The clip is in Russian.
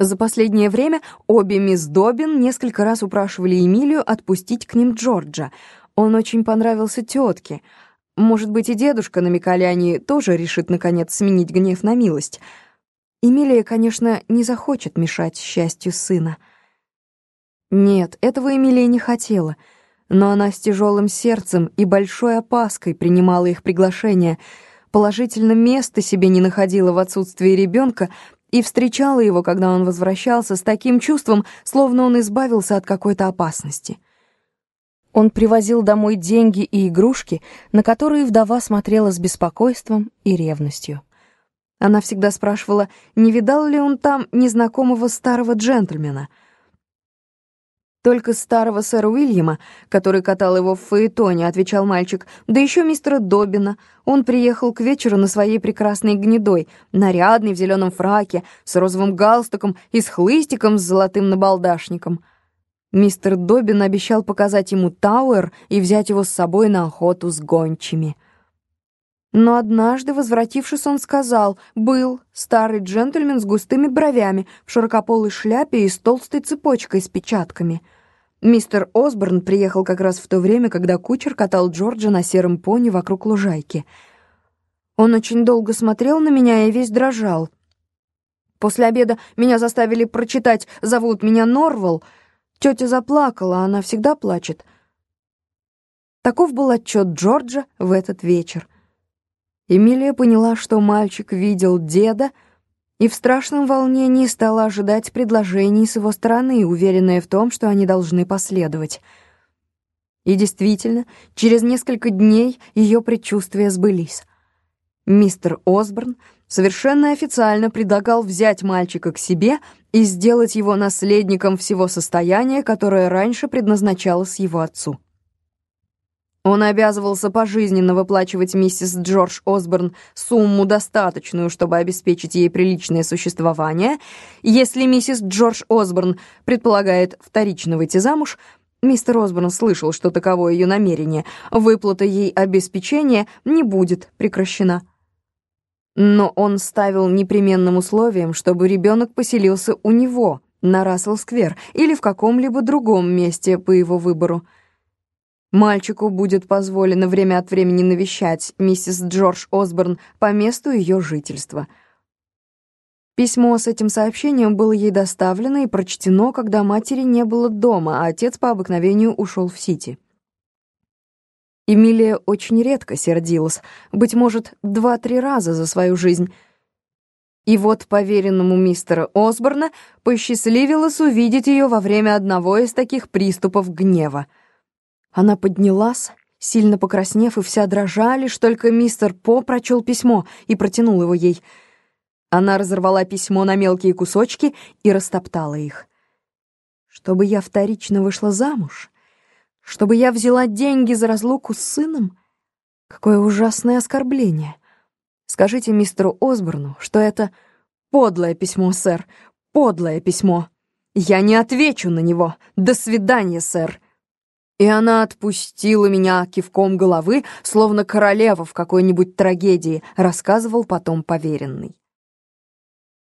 За последнее время обе мисс Добин несколько раз упрашивали Эмилию отпустить к ним Джорджа. Он очень понравился тетке. Может быть, и дедушка, намекали они, тоже решит, наконец, сменить гнев на милость. Эмилия, конечно, не захочет мешать счастью сына. Нет, этого Эмилия не хотела, но она с тяжелым сердцем и большой опаской принимала их приглашение — положительно места себе не находила в отсутствии ребенка и встречала его, когда он возвращался, с таким чувством, словно он избавился от какой-то опасности. Он привозил домой деньги и игрушки, на которые вдова смотрела с беспокойством и ревностью. Она всегда спрашивала, не видал ли он там незнакомого старого джентльмена — «Только старого сэра Уильяма, который катал его в фаэтоне», — отвечал мальчик. «Да еще мистера Добина. Он приехал к вечеру на своей прекрасной гнедой, нарядный в зеленом фраке, с розовым галстуком и с хлыстиком с золотым набалдашником». Мистер Добин обещал показать ему Тауэр и взять его с собой на охоту с гончими. Но однажды, возвратившись, он сказал, был старый джентльмен с густыми бровями, в широкополой шляпе и с толстой цепочкой с печатками — Мистер Осборн приехал как раз в то время, когда кучер катал Джорджа на сером пони вокруг лужайки. Он очень долго смотрел на меня и весь дрожал. После обеда меня заставили прочитать «Зовут меня Норвал». Тетя заплакала, она всегда плачет. Таков был отчет Джорджа в этот вечер. Эмилия поняла, что мальчик видел деда — и в страшном волнении стала ожидать предложений с его стороны, уверенная в том, что они должны последовать. И действительно, через несколько дней ее предчувствия сбылись. Мистер Осборн совершенно официально предлагал взять мальчика к себе и сделать его наследником всего состояния, которое раньше предназначалось его отцу. Он обязывался пожизненно выплачивать миссис Джордж Осборн сумму, достаточную, чтобы обеспечить ей приличное существование. Если миссис Джордж Осборн предполагает вторично выйти замуж, мистер Осборн слышал, что таково ее намерение, выплата ей обеспечения не будет прекращена. Но он ставил непременным условием, чтобы ребенок поселился у него, на Рассел-сквер, или в каком-либо другом месте по его выбору. Мальчику будет позволено время от времени навещать миссис Джордж Осборн по месту ее жительства. Письмо с этим сообщением было ей доставлено и прочтено, когда матери не было дома, а отец по обыкновению ушел в Сити. Эмилия очень редко сердилась, быть может, два-три раза за свою жизнь. И вот поверенному мистера Осборна посчастливилось увидеть ее во время одного из таких приступов гнева — она поднялась, сильно покраснев и вся дрожа, лишь только мистер По прочел письмо и протянул его ей. Она разорвала письмо на мелкие кусочки и растоптала их. «Чтобы я вторично вышла замуж? Чтобы я взяла деньги за разлуку с сыном? Какое ужасное оскорбление! Скажите мистеру Осборну, что это подлое письмо, сэр, подлое письмо. Я не отвечу на него. До свидания, сэр!» И она отпустила меня кивком головы, словно королева в какой-нибудь трагедии, рассказывал потом поверенный.